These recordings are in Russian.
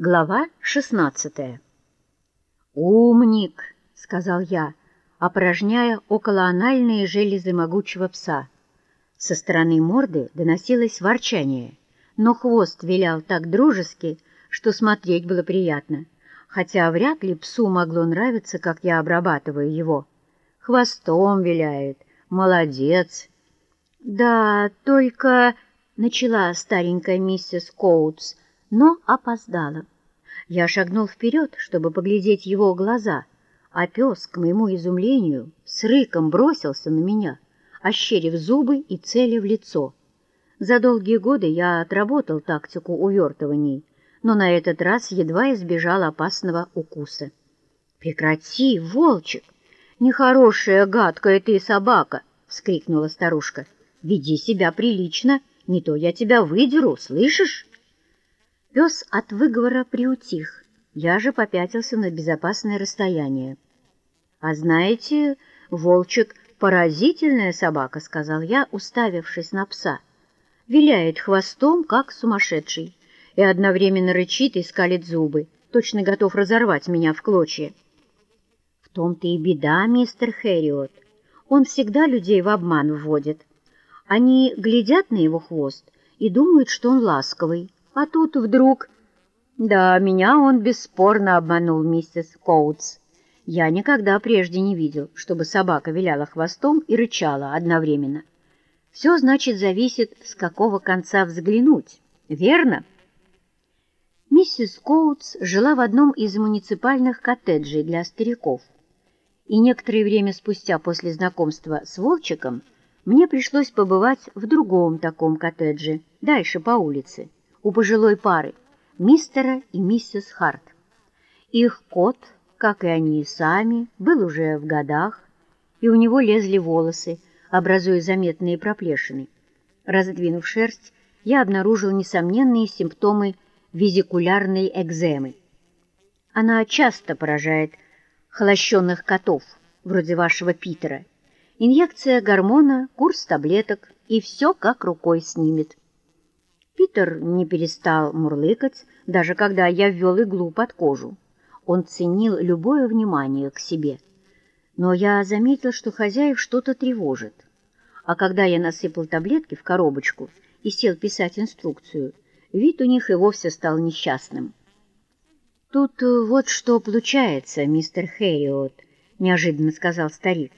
Глава 16 «Умник!» — сказал я, опорожняя околоанальные железы могучего пса. Со стороны морды доносилось ворчание, но хвост вилял так дружески, что смотреть было приятно, хотя вряд ли псу могло нравиться, как я обрабатываю его. Хвостом виляет. Молодец. «Да, только...» — начала старенькая миссис Коутс — но опоздала. Я шагнул вперед, чтобы поглядеть его глаза, а пес, к моему изумлению, с рыком бросился на меня, ощерив зубы и целя в лицо. За долгие годы я отработал тактику увертываний, но на этот раз едва избежал опасного укуса. «Прекрати, волчик! Нехорошая, гадкая ты собака!» — вскрикнула старушка. «Веди себя прилично, не то я тебя выдеру, слышишь?» Пес от выговора приутих, я же попятился на безопасное расстояние. «А знаете, волчик — поразительная собака», — сказал я, уставившись на пса. Виляет хвостом, как сумасшедший, и одновременно рычит и скалит зубы, точно готов разорвать меня в клочья. В том-то и беда, мистер Хэриот. Он всегда людей в обман вводит. Они глядят на его хвост и думают, что он ласковый, а тут вдруг... Да, меня он бесспорно обманул, миссис Коутс. Я никогда прежде не видел, чтобы собака виляла хвостом и рычала одновременно. Все, значит, зависит, с какого конца взглянуть, верно? Миссис Коутс жила в одном из муниципальных коттеджей для стариков. И некоторое время спустя после знакомства с Волчиком мне пришлось побывать в другом таком коттедже, дальше по улице у пожилой пары, мистера и миссис Харт. Их кот, как и они сами, был уже в годах, и у него лезли волосы, образуя заметные проплешины. Раздвинув шерсть, я обнаружил несомненные симптомы визикулярной экземы. Она часто поражает холощенных котов, вроде вашего Питера. Инъекция гормона, курс таблеток, и все как рукой снимет. Питер не перестал мурлыкать, даже когда я ввел иглу под кожу. Он ценил любое внимание к себе. Но я заметил, что хозяев что-то тревожит. А когда я насыпал таблетки в коробочку и сел писать инструкцию, вид у них и вовсе стал несчастным. «Тут вот что получается, мистер Хэриот», — неожиданно сказал старик.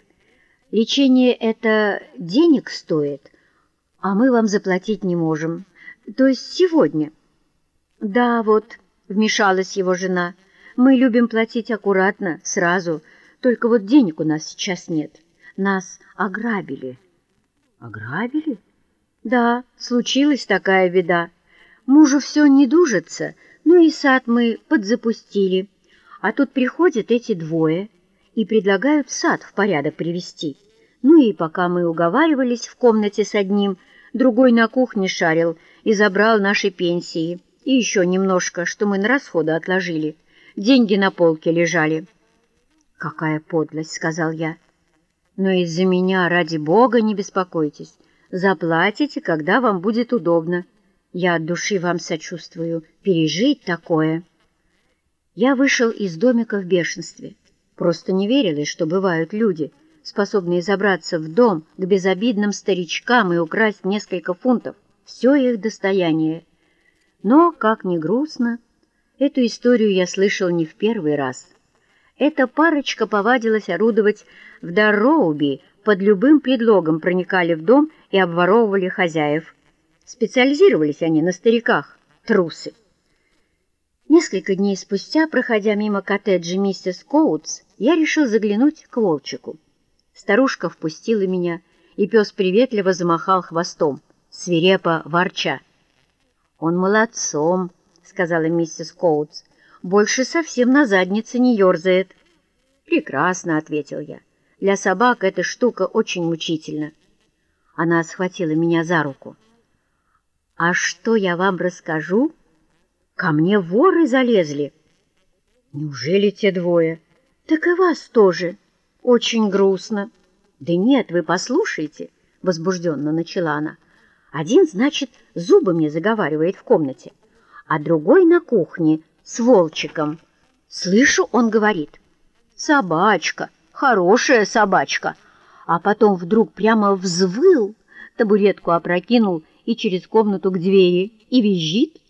«Лечение это денег стоит, а мы вам заплатить не можем» то есть сегодня. Да, вот, вмешалась его жена, мы любим платить аккуратно, сразу, только вот денег у нас сейчас нет. Нас ограбили. Ограбили? Да, случилась такая беда. Мужу все не дужится, ну и сад мы подзапустили. А тут приходят эти двое и предлагают сад в порядок привести. Ну и пока мы уговаривались в комнате с одним, другой на кухне шарил и забрал наши пенсии, и еще немножко, что мы на расходы отложили. Деньги на полке лежали. «Какая подлость!» — сказал я. «Но из-за меня, ради бога, не беспокойтесь. Заплатите, когда вам будет удобно. Я от души вам сочувствую. Пережить такое!» Я вышел из домика в бешенстве. Просто не верилось, что бывают люди, способные забраться в дом к безобидным старичкам и украсть несколько фунтов все их достояние. Но, как ни грустно, эту историю я слышал не в первый раз. Эта парочка повадилась орудовать в Дарроуби, под любым предлогом проникали в дом и обворовывали хозяев. Специализировались они на стариках, трусы. Несколько дней спустя, проходя мимо коттеджа миссис Коутс, я решил заглянуть к волчику. Старушка впустила меня, и пес приветливо замахал хвостом свирепо ворча. «Он молодцом», — сказала миссис Коутс, — «больше совсем на заднице не ерзает». «Прекрасно», — ответил я. «Для собак эта штука очень мучительна». Она схватила меня за руку. «А что я вам расскажу? Ко мне воры залезли». «Неужели те двое?» «Так и вас тоже. Очень грустно». «Да нет, вы послушайте», — возбужденно начала она. Один, значит, зубы мне заговаривает в комнате, а другой на кухне с волчиком. Слышу, он говорит, «Собачка, хорошая собачка!» А потом вдруг прямо взвыл, табуретку опрокинул и через комнату к двери, и визжит,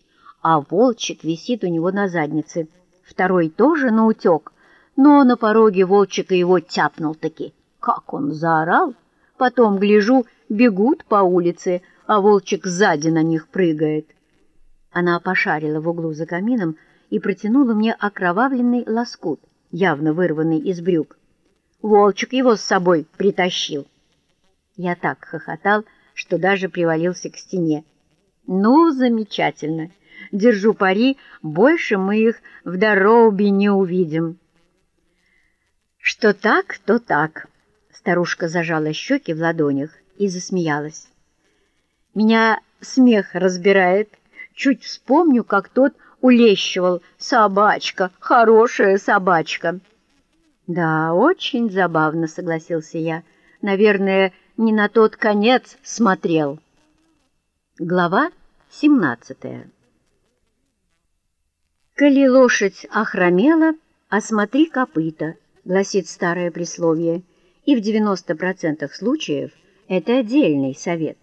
а волчик висит у него на заднице. Второй тоже наутек, но на пороге волчика его тяпнул-таки. Как он заорал! Потом, гляжу, бегут по улице, а волчик сзади на них прыгает. Она пошарила в углу за камином и протянула мне окровавленный лоскут, явно вырванный из брюк. Волчик его с собой притащил. Я так хохотал, что даже привалился к стене. Ну, замечательно. Держу пари, больше мы их в Дороубе не увидим. Что так, то так. Старушка зажала щеки в ладонях и засмеялась. Меня смех разбирает. Чуть вспомню, как тот улещивал «Собачка, хорошая собачка». «Да, очень забавно», — согласился я. «Наверное, не на тот конец смотрел». Глава семнадцатая «Коли лошадь охромела, осмотри копыта», — гласит старое присловие, и в 90% случаев это отдельный совет.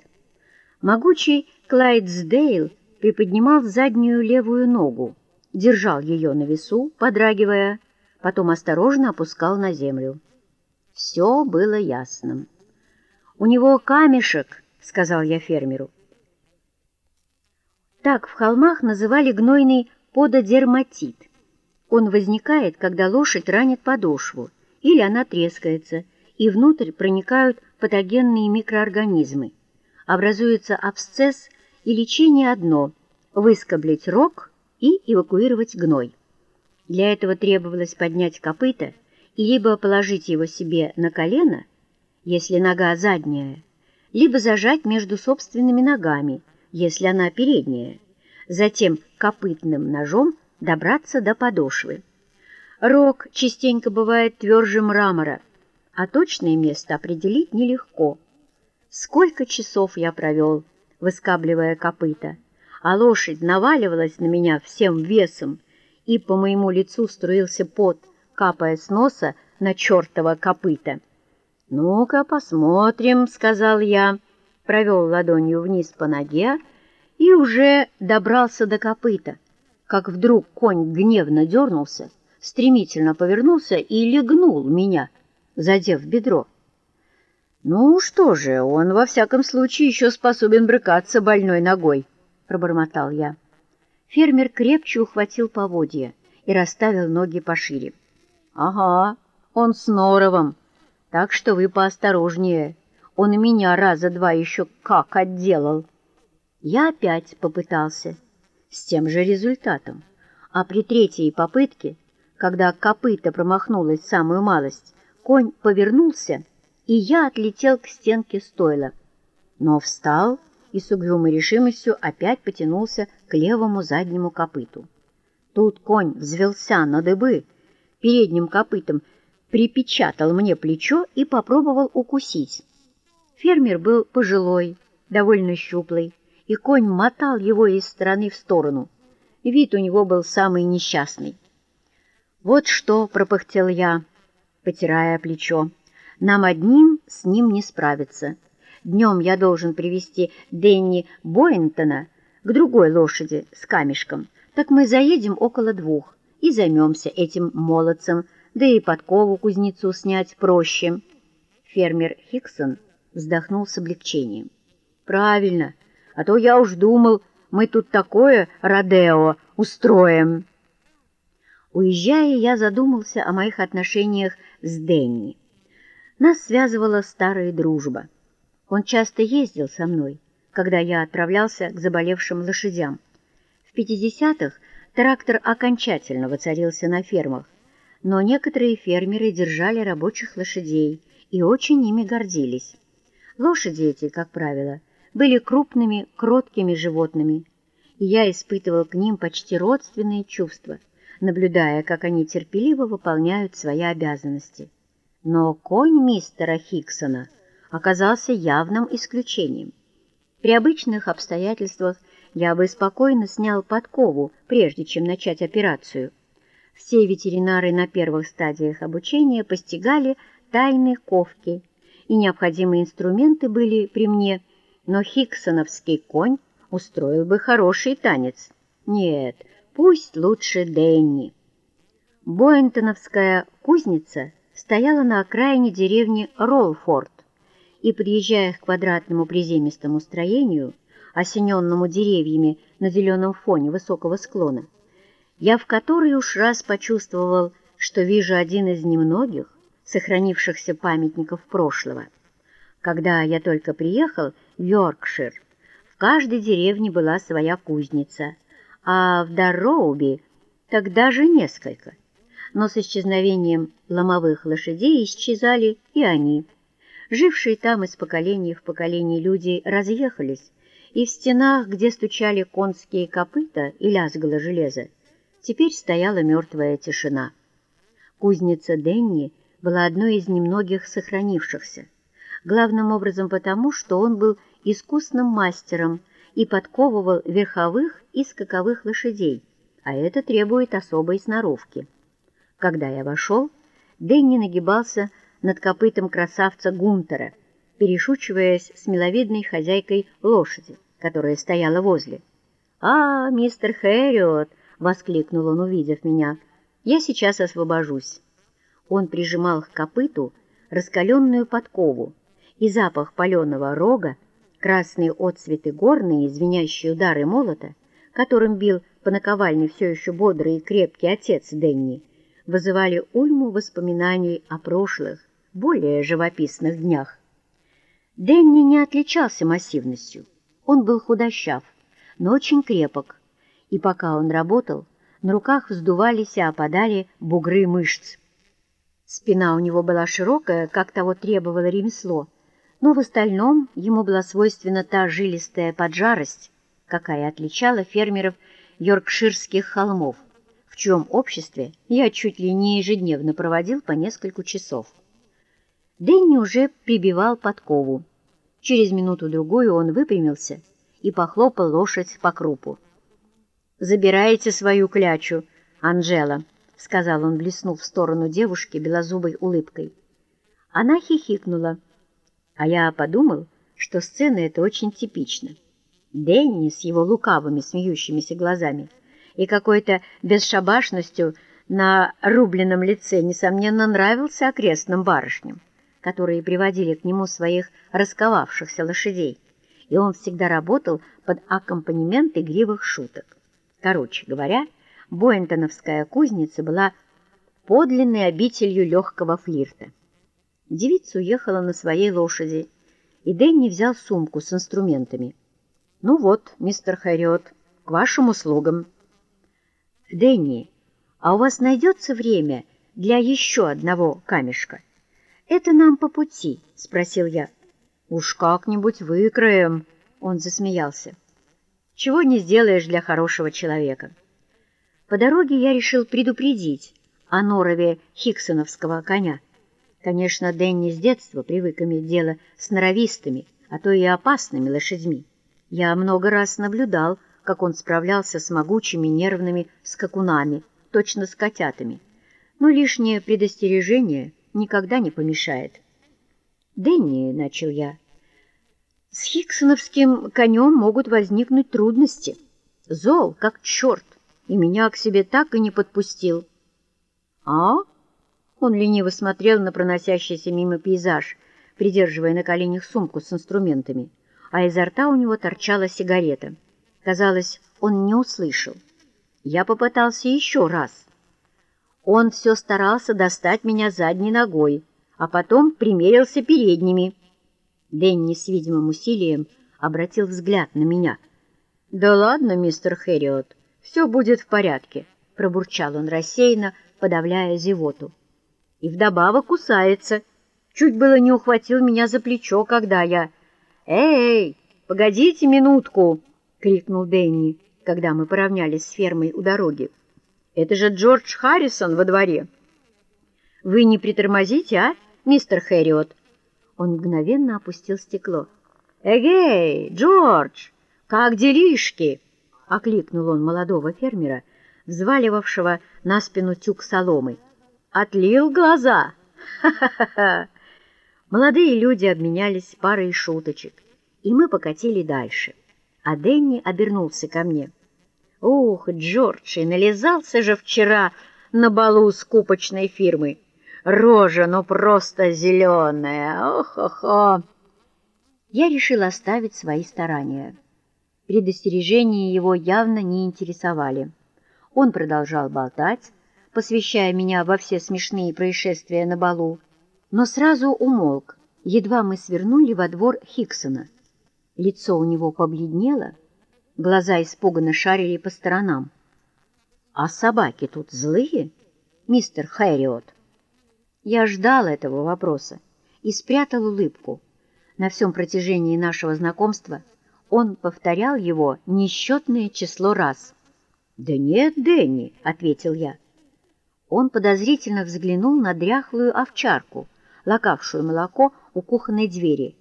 Могучий Клайдсдейл приподнимал заднюю левую ногу, держал ее на весу, подрагивая, потом осторожно опускал на землю. Все было ясно. «У него камешек», — сказал я фермеру. Так в холмах называли гнойный пододерматит. Он возникает, когда лошадь ранит подошву, или она трескается, и внутрь проникают патогенные микроорганизмы образуется абсцесс и лечение одно – выскоблить рог и эвакуировать гной. Для этого требовалось поднять копыта и либо положить его себе на колено, если нога задняя, либо зажать между собственными ногами, если она передняя, затем копытным ножом добраться до подошвы. Рог частенько бывает тверже мрамора, а точное место определить нелегко – Сколько часов я провел, выскабливая копыта, а лошадь наваливалась на меня всем весом, и по моему лицу струился пот, капая с носа на чертово копыта. «Ну-ка, посмотрим», — сказал я, провел ладонью вниз по ноге и уже добрался до копыта, как вдруг конь гневно дернулся, стремительно повернулся и легнул меня, задев бедро. «Ну что же, он во всяком случае еще способен брыкаться больной ногой», — пробормотал я. Фермер крепче ухватил поводья и расставил ноги пошире. «Ага, он с норовом, так что вы поосторожнее. Он меня раза два еще как отделал». Я опять попытался, с тем же результатом, а при третьей попытке, когда копыта промахнулась самую малость, конь повернулся и я отлетел к стенке стойла, но встал и с угрюмой решимостью опять потянулся к левому заднему копыту. Тут конь взвелся на дыбы, передним копытом припечатал мне плечо и попробовал укусить. Фермер был пожилой, довольно щуплый, и конь мотал его из стороны в сторону. Вид у него был самый несчастный. «Вот что!» — пропыхтел я, потирая плечо. Нам одним с ним не справиться. Днем я должен привести Дэнни Боинтона к другой лошади с камешком. Так мы заедем около двух и займемся этим молодцем, да и подкову кузнецу снять проще. Фермер Хиксон вздохнул с облегчением. «Правильно, а то я уж думал, мы тут такое Родео устроим». Уезжая, я задумался о моих отношениях с Дэнни. Нас связывала старая дружба. Он часто ездил со мной, когда я отправлялся к заболевшим лошадям. В 50-х трактор окончательно воцарился на фермах, но некоторые фермеры держали рабочих лошадей и очень ими гордились. Лошади эти, как правило, были крупными, кроткими животными, и я испытывал к ним почти родственные чувства, наблюдая, как они терпеливо выполняют свои обязанности. Но конь мистера Хиксона оказался явным исключением. При обычных обстоятельствах я бы спокойно снял подкову, прежде чем начать операцию. Все ветеринары на первых стадиях обучения постигали тайны ковки, и необходимые инструменты были при мне, но хиксоновский конь устроил бы хороший танец. Нет, пусть лучше Дэнни. Боинтоновская кузница стояла на окраине деревни Ролфорд, и, приезжая к квадратному приземистому строению, осененному деревьями на зеленом фоне высокого склона, я в который уж раз почувствовал, что вижу один из немногих сохранившихся памятников прошлого. Когда я только приехал в Йоркшир, в каждой деревне была своя кузница, а в Дарроуби тогда же несколько. Но с исчезновением ломовых лошадей исчезали и они. Жившие там из поколения в поколение люди разъехались, и в стенах, где стучали конские копыта и лязгало железо, теперь стояла мертвая тишина. Кузница Денни была одной из немногих сохранившихся, главным образом потому, что он был искусным мастером и подковывал верховых и скаковых лошадей, а это требует особой сноровки. Когда я вошел, Дэнни нагибался над копытом красавца Гунтера, перешучиваясь с миловидной хозяйкой лошади, которая стояла возле. «А, мистер Хэриот!» — воскликнул он, увидев меня. «Я сейчас освобожусь». Он прижимал к копыту раскаленную подкову, и запах паленого рога, красные отцветы горные, звенящие удары молота, которым бил по наковальне все еще бодрый и крепкий отец Денни, вызывали уйму воспоминаний о прошлых, более живописных днях. Денни не отличался массивностью. Он был худощав, но очень крепок, и пока он работал, на руках вздувались и опадали бугры мышц. Спина у него была широкая, как того требовало ремесло, но в остальном ему была свойственна та жилистая поджарость, какая отличала фермеров йоркширских холмов, в чьем обществе я чуть ли не ежедневно проводил по несколько часов. Дэнни уже прибивал подкову. Через минуту-другую он выпрямился и похлопал лошадь по крупу. «Забирайте свою клячу, Анжела», — сказал он, блеснув в сторону девушки белозубой улыбкой. Она хихикнула, а я подумал, что сцена эта очень типична. Дэнни с его лукавыми смеющимися глазами и какой-то бесшабашностью на рубленном лице, несомненно, нравился окрестным барышням которые приводили к нему своих расковавшихся лошадей, и он всегда работал под аккомпанемент игривых шуток. Короче говоря, Боинтоновская кузница была подлинной обителью легкого флирта. Девица уехала на своей лошади, и Дэнни взял сумку с инструментами. «Ну вот, мистер Хэриот, к вашим услугам». «Дэнни, а у вас найдется время для еще одного камешка?» «Это нам по пути?» — спросил я. «Уж как-нибудь выкроем», — он засмеялся. «Чего не сделаешь для хорошего человека». По дороге я решил предупредить о норове хиксоновского коня. Конечно, Дэнни с детства привык иметь дело с норовистыми, а то и опасными лошадьми. Я много раз наблюдал, как он справлялся с могучими нервными скакунами, точно с котятами. Но лишнее предостережение — никогда не помешает. «Дэнни», — начал я, — «с хиксоновским конем могут возникнуть трудности. Зол, как черт, и меня к себе так и не подпустил». «А?» Он лениво смотрел на проносящийся мимо пейзаж, придерживая на коленях сумку с инструментами, а изо рта у него торчала сигарета. Казалось, он не услышал. Я попытался еще раз — он все старался достать меня задней ногой, а потом примерился передними. Дэнни с видимым усилием обратил взгляд на меня. «Да ладно, мистер Хэриот, все будет в порядке», — пробурчал он рассеянно, подавляя зевоту. «И вдобавок кусается. Чуть было не ухватил меня за плечо, когда я...» «Эй, погодите минутку!» — крикнул Дэнни, когда мы поравнялись с фермой у дороги. Это же Джордж Харрисон во дворе. Вы не притормозите, а, мистер Хэриот? Он мгновенно опустил стекло. Эгей, Джордж, как делишки? окликнул он молодого фермера, взваливавшего на спину тюк соломы. «Отлил глаза! Ха-ха-ха!» Молодые люди обменялись парой шуточек, и мы покатили дальше. А Дэнни обернулся ко мне. «Ух, Джордж, и нализался же вчера на балу скупочной фирмы! Рожа, ну просто зеленая! Ох-охо!» Я решил оставить свои старания. Предостережения его явно не интересовали. Он продолжал болтать, посвящая меня во все смешные происшествия на балу, но сразу умолк, едва мы свернули во двор Хиксона. Лицо у него побледнело, глаза испуганно шарили по сторонам. «А собаки тут злые, мистер Хэриот?» Я ждал этого вопроса и спрятал улыбку. На всем протяжении нашего знакомства он повторял его несчетное число раз. «Да нет, Дэнни», — ответил я. Он подозрительно взглянул на дряхлую овчарку, лакавшую молоко у кухонной двери.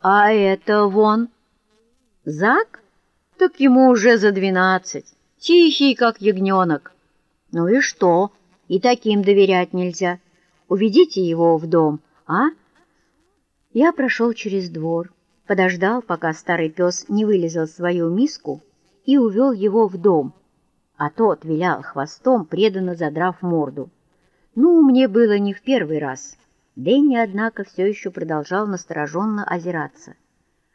«А это вон...» «Зак? Так ему уже за двенадцать, тихий, как ягненок». «Ну и что? И таким доверять нельзя. Уведите его в дом, а?» Я прошел через двор, подождал, пока старый пес не вылезал свою миску и увел его в дом, а тот вилял хвостом, преданно задрав морду. Ну, мне было не в первый раз. Дэнни, однако, все еще продолжал настороженно озираться.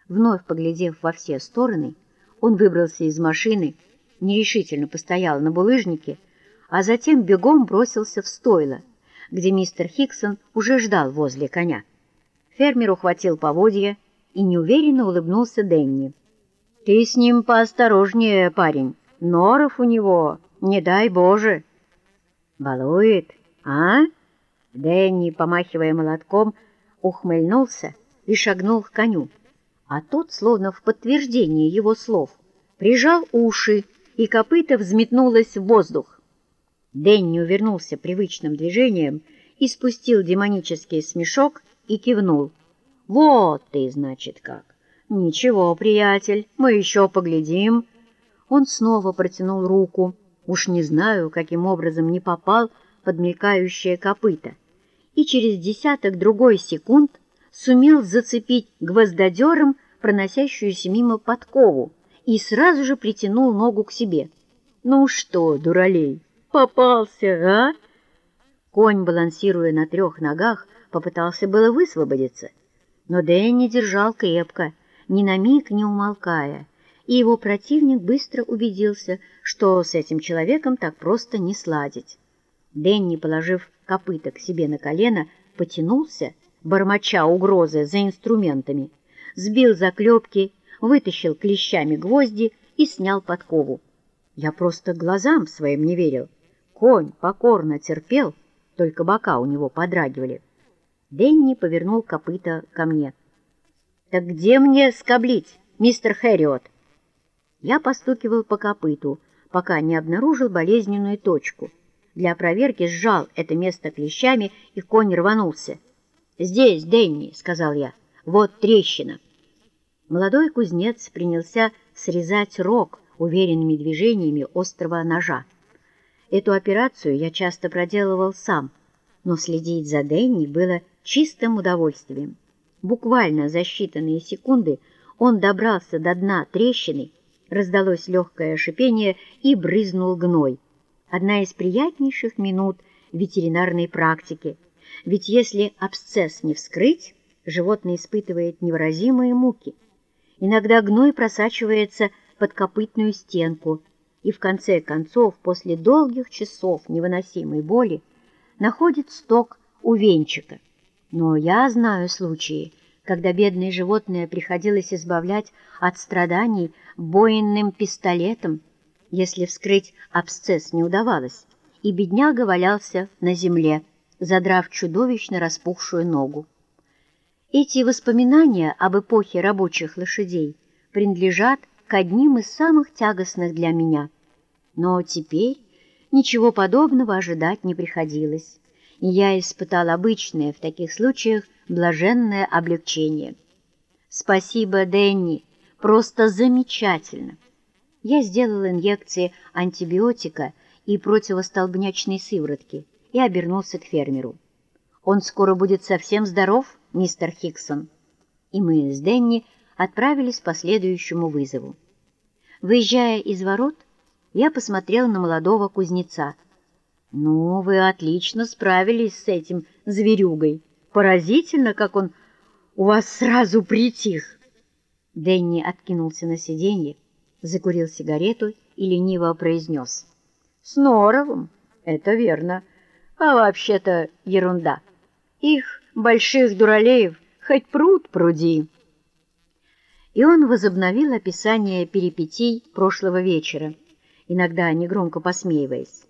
Вновь поглядев во все стороны, он выбрался из машины, нерешительно постоял на булыжнике, а затем бегом бросился в стойло, где мистер Хиксон уже ждал возле коня. Фермер ухватил поводья и неуверенно улыбнулся Денни. «Ты с ним поосторожнее, парень. Норов у него, не дай Боже!» «Балует, а?» Дэнни, помахивая молотком, ухмыльнулся и шагнул к коню. А тот, словно в подтверждение его слов, прижал уши, и копыта взметнулось в воздух. Дэнни увернулся привычным движением и спустил демонический смешок, и кивнул. «Вот ты, значит, как! Ничего, приятель, мы еще поглядим!» Он снова протянул руку. Уж не знаю, каким образом не попал под мелькающее копыто. И через десяток другой секунд сумел зацепить гвоздодером проносящуюся мимо подкову и сразу же притянул ногу к себе. «Ну что, дуралей, попался, а?» Конь, балансируя на трех ногах, попытался было высвободиться, но Дэнни держал крепко, ни на миг не умолкая, и его противник быстро убедился, что с этим человеком так просто не сладить. Дэнни, положив копыта к себе на колено, потянулся, бормоча угрозы за инструментами, сбил заклепки, вытащил клещами гвозди и снял подкову. Я просто глазам своим не верил. Конь покорно терпел, только бока у него подрагивали. Денни повернул копыта ко мне. «Так где мне скоблить, мистер Хэриот?» Я постукивал по копыту, пока не обнаружил болезненную точку. Для проверки сжал это место клещами, и конь рванулся. «Здесь, Денни», — сказал я, — «вот трещина». Молодой кузнец принялся срезать рог уверенными движениями острого ножа. Эту операцию я часто проделывал сам, но следить за Денни было чистым удовольствием. Буквально за считанные секунды он добрался до дна трещины, раздалось легкое шипение и брызнул гной. Одна из приятнейших минут ветеринарной практики. Ведь если абсцесс не вскрыть, животное испытывает невыразимые муки. Иногда гной просачивается под копытную стенку, и в конце концов, после долгих часов невыносимой боли, находит сток у венчика. Но я знаю случаи, когда бедное животное приходилось избавлять от страданий военным пистолетом, если вскрыть абсцесс не удавалось, и бедняга валялся на земле, задрав чудовищно распухшую ногу. Эти воспоминания об эпохе рабочих лошадей принадлежат к одним из самых тягостных для меня. Но теперь ничего подобного ожидать не приходилось и я испытал обычное в таких случаях блаженное облегчение. «Спасибо, Дэнни, просто замечательно!» Я сделал инъекции антибиотика и противостолбнячной сыворотки и обернулся к фермеру. «Он скоро будет совсем здоров, мистер Хиксон?» И мы с Денни отправились по следующему вызову. Выезжая из ворот, я посмотрел на молодого кузнеца. «Ну, вы отлично справились с этим зверюгой. Поразительно, как он у вас сразу притих!» Дэнни откинулся на сиденье, закурил сигарету и лениво произнес. «С Норовым, это верно, а вообще-то ерунда. Их, больших дуралеев, хоть пруд пруди». И он возобновил описание перипетий прошлого вечера, иногда негромко посмеиваясь.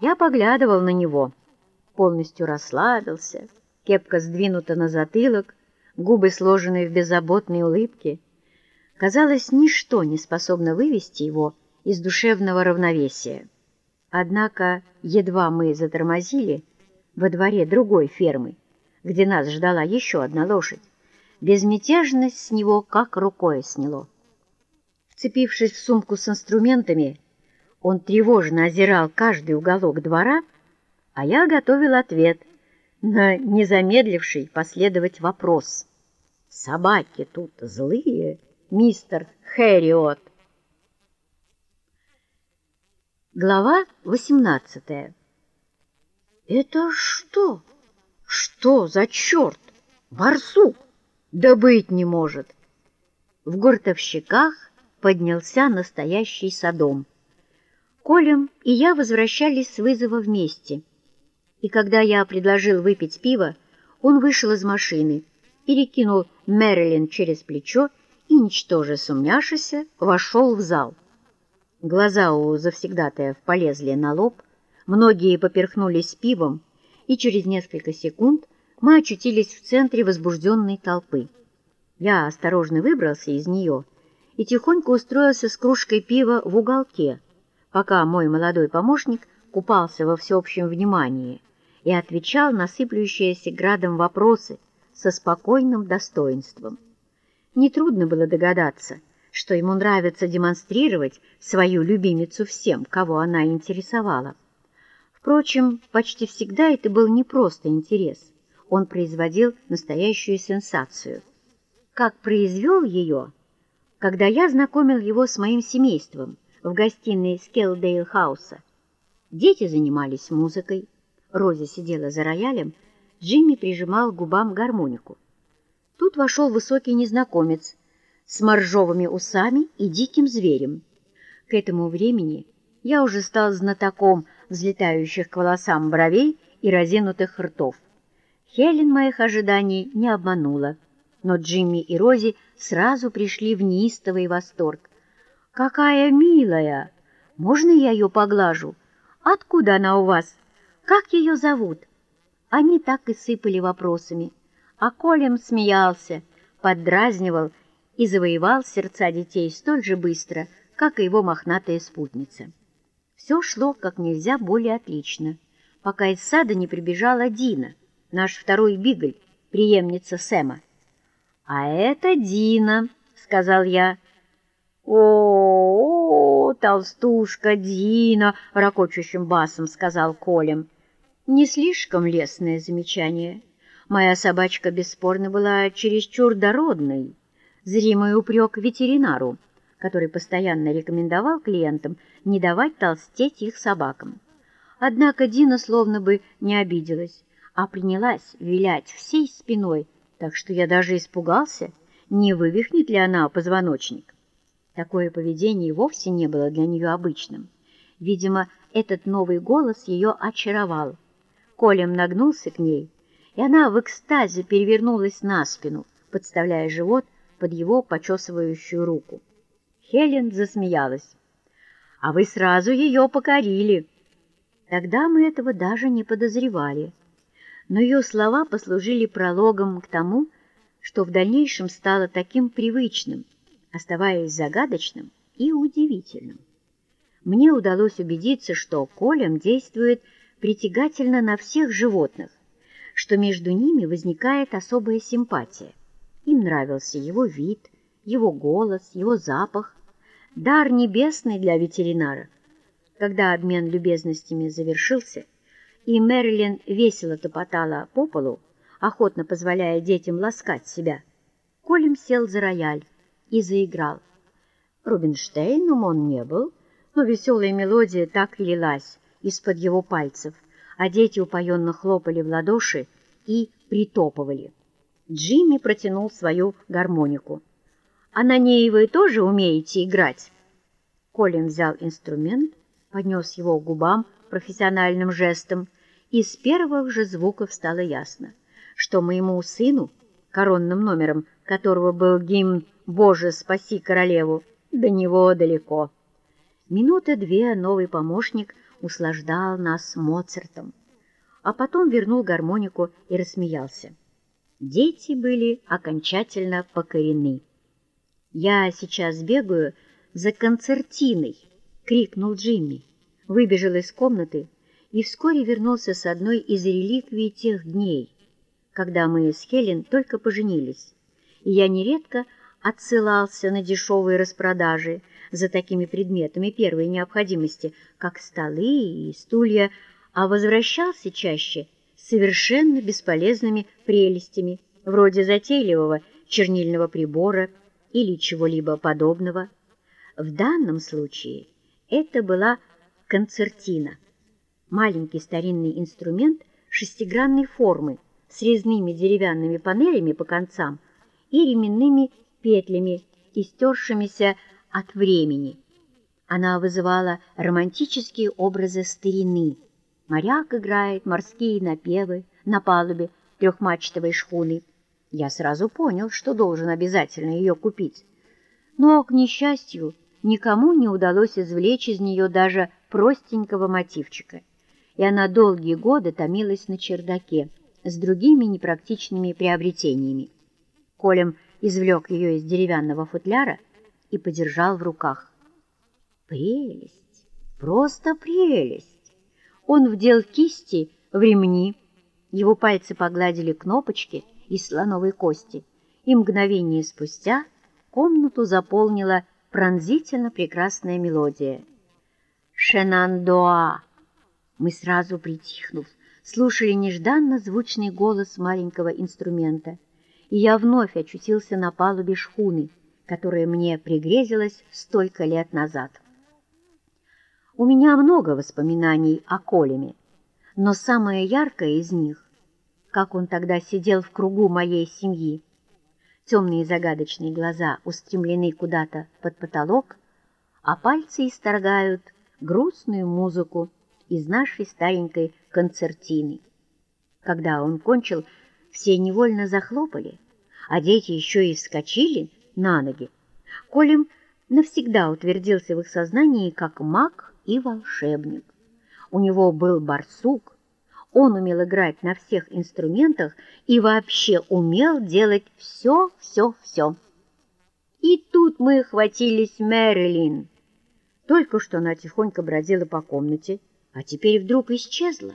Я поглядывал на него, полностью расслабился, кепка сдвинута на затылок, губы сложены в беззаботной улыбке. Казалось, ничто не способно вывести его из душевного равновесия. Однако едва мы затормозили во дворе другой фермы, где нас ждала еще одна лошадь, безмятежность с него как рукой сняло. Вцепившись в сумку с инструментами, он тревожно озирал каждый уголок двора, а я готовил ответ на незамедливший последовать вопрос. «Собаки тут злые, мистер Хэриот!» Глава восемнадцатая. «Это что? Что за черт? Барсук? Да быть не может!» В гуртовщиках поднялся настоящий садом. Колем и я возвращались с вызова вместе. И когда я предложил выпить пиво, он вышел из машины, перекинул Мэрилин через плечо и, ничтоже сумняшися, вошел в зал. Глаза у завсегдатаев полезли на лоб, многие поперхнулись пивом, и через несколько секунд мы очутились в центре возбужденной толпы. Я осторожно выбрался из нее и тихонько устроился с кружкой пива в уголке, пока мой молодой помощник купался во всеобщем внимании и отвечал на сыплющиеся градом вопросы со спокойным достоинством. Нетрудно было догадаться — что ему нравится демонстрировать свою любимицу всем, кого она интересовала. Впрочем, почти всегда это был не просто интерес, он производил настоящую сенсацию. Как произвел ее, когда я знакомил его с моим семейством в гостиной Скелдейл-хауса. Дети занимались музыкой, Рози сидела за роялем, Джимми прижимал к губам гармонику. Тут вошел высокий незнакомец с моржовыми усами и диким зверем. К этому времени я уже стал знатоком взлетающих к волосам бровей и разинутых ртов. Хелен моих ожиданий не обманула, но Джимми и Рози сразу пришли в неистовый восторг. «Какая милая! Можно я ее поглажу? Откуда она у вас? Как ее зовут?» Они так и сыпали вопросами, а Колем смеялся, поддразнивал и завоевал сердца детей столь же быстро, как и его мохнатая спутница. Все шло как нельзя более отлично, пока из сада не прибежала Дина, наш второй бигль, преемница Сэма. «А это Дина», — сказал я. «О, -о, -о толстушка Дина!» — ракочущим басом сказал Колем. Не слишком лестное замечание. Моя собачка бесспорно была чересчур дородной, зримый упрек ветеринару, который постоянно рекомендовал клиентам не давать толстеть их собакам. Однако Дина словно бы не обиделась, а принялась вилять всей спиной, так что я даже испугался, не вывихнет ли она позвоночник. Такое поведение вовсе не было для нее обычным. Видимо, этот новый голос ее очаровал. Колем нагнулся к ней, и она в экстазе перевернулась на спину, подставляя живот под его почесывающую руку. Хелен засмеялась. «А вы сразу ее покорили!» Тогда мы этого даже не подозревали. Но ее слова послужили прологом к тому, что в дальнейшем стало таким привычным, оставаясь загадочным и удивительным. Мне удалось убедиться, что Колем действует притягательно на всех животных, что между ними возникает особая симпатия. Им нравился его вид, его голос, его запах, дар небесный для ветеринара. Когда обмен любезностями завершился, и Мэрилин весело топотала по полу, охотно позволяя детям ласкать себя, Колем сел за рояль и заиграл. Рубинштейном он не был, но веселая мелодия так лилась из-под его пальцев, а дети упоенно хлопали в ладоши и притопывали. Джимми протянул свою гармонику. «А на ней вы тоже умеете играть?» Колин взял инструмент, поднес его к губам профессиональным жестом, и с первых же звуков стало ясно, что моему сыну, коронным номером которого был гимн «Боже, спаси королеву», до него далеко. Минуты две новый помощник услаждал нас Моцартом, а потом вернул гармонику и рассмеялся. Дети были окончательно покорены. «Я сейчас бегаю за концертиной!» — крикнул Джимми. Выбежал из комнаты и вскоре вернулся с одной из реликвий тех дней, когда мы с Хелен только поженились, и я нередко отсылался на дешевые распродажи за такими предметами первой необходимости, как столы и стулья, а возвращался чаще совершенно бесполезными прелестями, вроде затейливого чернильного прибора или чего-либо подобного. В данном случае это была концертина, маленький старинный инструмент шестигранной формы с резными деревянными панелями по концам и ременными петлями, истершимися от времени. Она вызывала романтические образы старины. Моряк играет морские напевы на палубе трехмачтовой шхуны. Я сразу понял, что должен обязательно ее купить. Но, к несчастью, никому не удалось извлечь из нее даже простенького мотивчика, и она долгие годы томилась на чердаке с другими непрактичными приобретениями. Колем извлек ее из деревянного футляра и подержал в руках. Прелесть! Просто прелесть! Он вдел кисти в ремни, его пальцы погладили кнопочки из слоновой кости, и мгновение спустя комнату заполнила пронзительно прекрасная мелодия. «Шенандоа!» Мы сразу притихнув, слушали нежданно звучный голос маленького инструмента — и я вновь очутился на палубе шхуны, которая мне пригрезилась столько лет назад. У меня много воспоминаний о Колеме, но самое яркое из них, как он тогда сидел в кругу моей семьи, темные загадочные глаза устремлены куда-то под потолок, а пальцы исторгают грустную музыку из нашей старенькой концертины. Когда он кончил, все невольно захлопали, а дети еще и вскочили на ноги. Колем навсегда утвердился в их сознании как маг и волшебник. У него был барсук, он умел играть на всех инструментах и вообще умел делать все, все, все. И тут мы хватились Мэрилин. Только что она тихонько бродила по комнате, а теперь вдруг исчезла.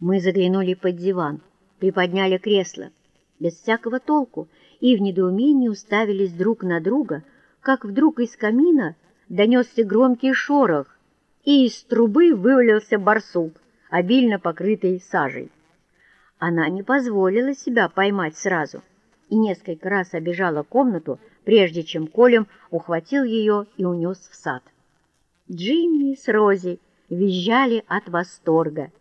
Мы заглянули под диван приподняли кресло, без всякого толку, и в недоумении уставились друг на друга, как вдруг из камина донесся громкий шорох, и из трубы вывалился барсук, обильно покрытый сажей. Она не позволила себя поймать сразу и несколько раз обежала комнату, прежде чем Колем ухватил ее и унес в сад. Джимми с Рози визжали от восторга.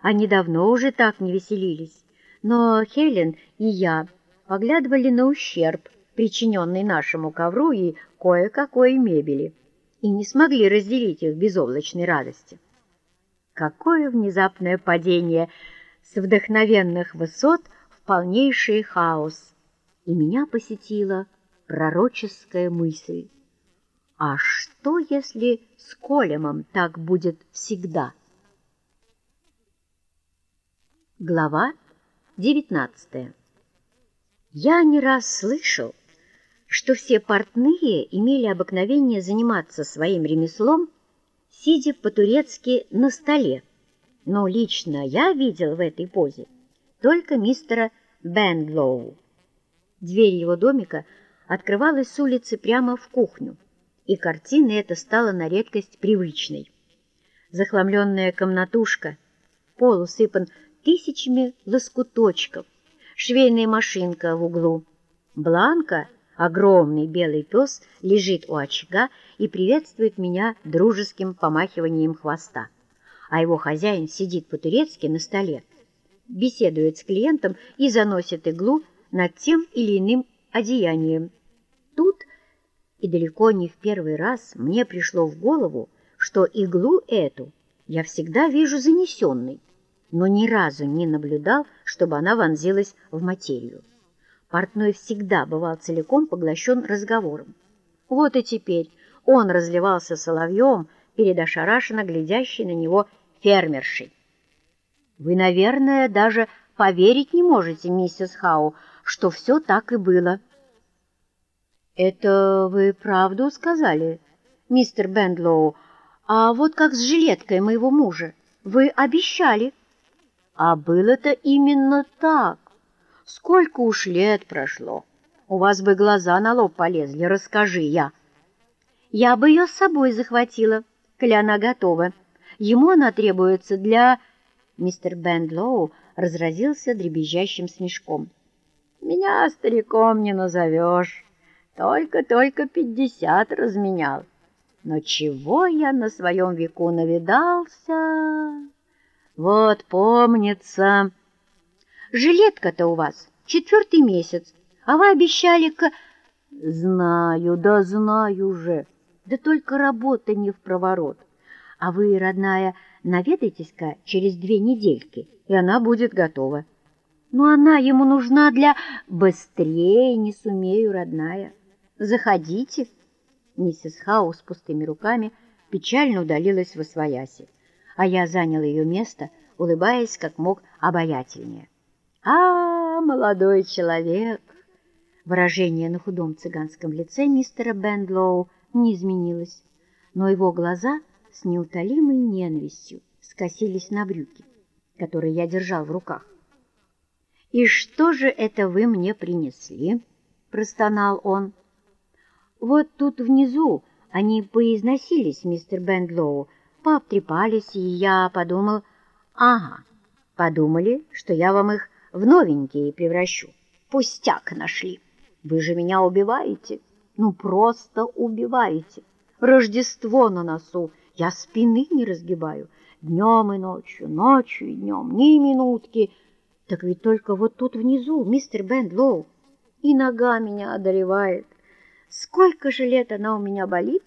Они давно уже так не веселились но Хелен и я поглядывали на ущерб, причиненный нашему ковру и кое-какой мебели, и не смогли разделить их безоблачной радости. Какое внезапное падение с вдохновенных высот в полнейший хаос! И меня посетила пророческая мысль. А что, если с Колемом так будет всегда? Глава 19. Я не раз слышал, что все портные имели обыкновение заниматься своим ремеслом, сидя по-турецки на столе, но лично я видел в этой позе только мистера Бендлоу. Дверь его домика открывалась с улицы прямо в кухню, и картина эта стала на редкость привычной. Захламленная комнатушка, пол усыпан тысячами лоскуточков, швейная машинка в углу. Бланка, огромный белый пес, лежит у очага и приветствует меня дружеским помахиванием хвоста, а его хозяин сидит по-турецки на столе, беседует с клиентом и заносит иглу над тем или иным одеянием. Тут и далеко не в первый раз мне пришло в голову, что иглу эту я всегда вижу занесенной, но ни разу не наблюдал, чтобы она вонзилась в материю. Портной всегда бывал целиком поглощен разговором. Вот и теперь он разливался соловьем перед ошарашенно глядящей на него фермершей. «Вы, наверное, даже поверить не можете, миссис Хау, что все так и было». «Это вы правду сказали, мистер Бендлоу? А вот как с жилеткой моего мужа. Вы обещали». «А было-то именно так. Сколько уж лет прошло. У вас бы глаза на лоб полезли, расскажи я». «Я бы ее с собой захватила, коли она готова. Ему она требуется для...» Мистер Бендлоу разразился дребезжащим смешком. «Меня стариком не назовешь». Только-только пятьдесят разменял. Но чего я на своем веку навидался? Вот помнится. Жилетка-то у вас четвертый месяц, а вы обещали к... Знаю, да знаю же. Да только работа не в проворот. А вы, родная, наведайтесь-ка через две недельки, и она будет готова. Но она ему нужна для... Быстрее не сумею, родная. Заходите. Миссис Хаус пустыми руками печально удалилась во свояси, а я занял ее место, улыбаясь как мог обаятельнее. А, молодой человек! Выражение на худом цыганском лице мистера Бендлоу не изменилось, но его глаза с неутолимой ненавистью скосились на брюки, которые я держал в руках. «И что же это вы мне принесли?» — простонал он. Вот тут внизу они поизносились, мистер Бендлоу, пообтрепались, и я подумал, ага, подумали, что я вам их в новенькие превращу. Пустяк нашли. Вы же меня убиваете, ну просто убиваете. Рождество на носу, я спины не разгибаю, днем и ночью, ночью и днем, ни минутки. Так ведь только вот тут внизу, мистер Бендлоу, и нога меня одолевает. Сколько же лет она у меня болит,